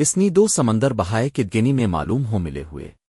اس نے دو سمندر بہائے کہ گنی میں معلوم ہو ملے ہوئے۔